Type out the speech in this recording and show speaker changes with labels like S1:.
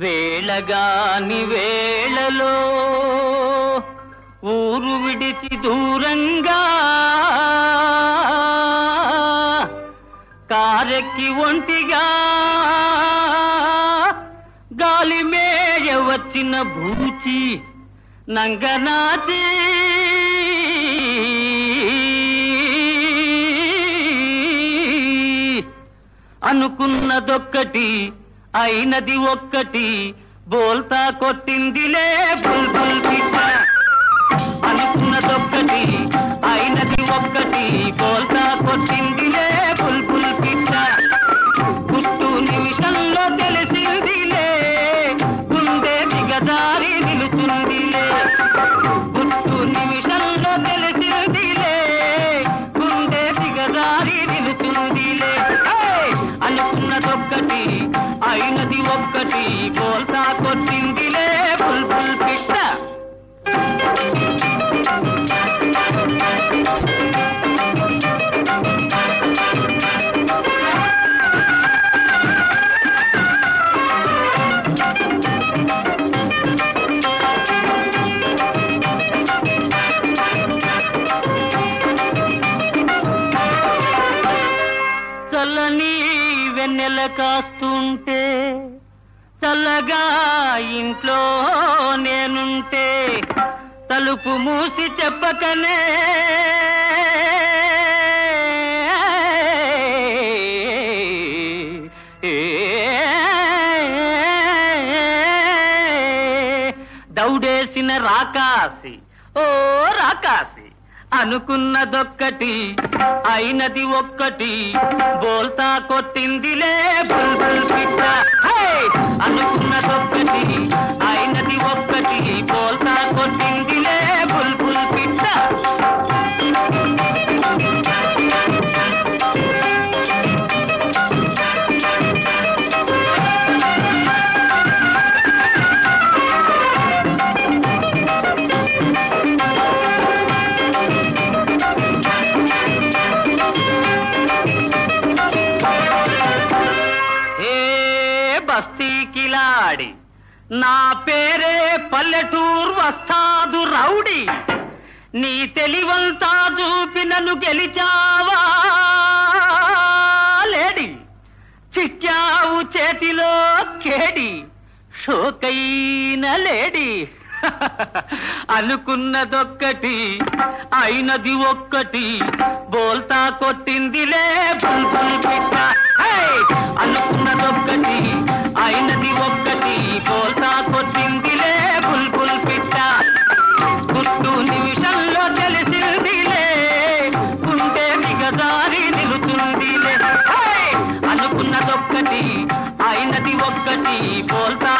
S1: వేళగాని వేళలో ఊరు విడిచి దూరంగా కారెక్కి ఒంటిగా గాలి మేయ వచ్చిన భూచి నంగనాచి అనుకున్నదొక్కటి అయినది ఒక్కటి. బోల్తా కొట్టిందిలే బుల్ పిట్ట. అనుకున్నదొక్కటి అయినది ఒక్కటి బోల్తా కొట్టింది అయినది కోల్తా కొట్టిందిలే బుల్బుల్ పిట్ట చల్లని వెన్నెల కాస్తుంటే చల్లగా ఇంట్లో నేనుంటే తలుపు మూసి చెప్పకనే. దౌడేసిన రాకాసి. ఓ రాకాసి. అనుకున్నదొక్కటి అయినది ఒక్కటి బోల్తా కొట్టిందిలే బుల్బుల్ పిట్ట. అనుకున్నదొక్కటి అయినది ఒక్కటి బోల్తా కొట్టింది. బస్తీ కిలాడి. నా పేరే పల్లెటూరు వస్తాదు రౌడి. నీ తెలివంతా చూపి నన్ను గెలిచావా లేడి. చిక్కావు చేతిలో కేడి. షోకైన లేడి. అనుకున్నదొక్కటి అయినది ఒక్కటి. బోల్తా కొట్టిందిలే బుల్బుల్ పిట్ట. అనుకున్నదొక్కటి. ఒక్కటి కొట్టిందిలే బుల్బుల్ పిట్ట. గుట్టు నిమిషంలో తెలిసిందిలే గుండె మిగదారి నిలుతుందిలే. అనుకున్నదొక్కటి అయినది ఒక్కటి బోల్తా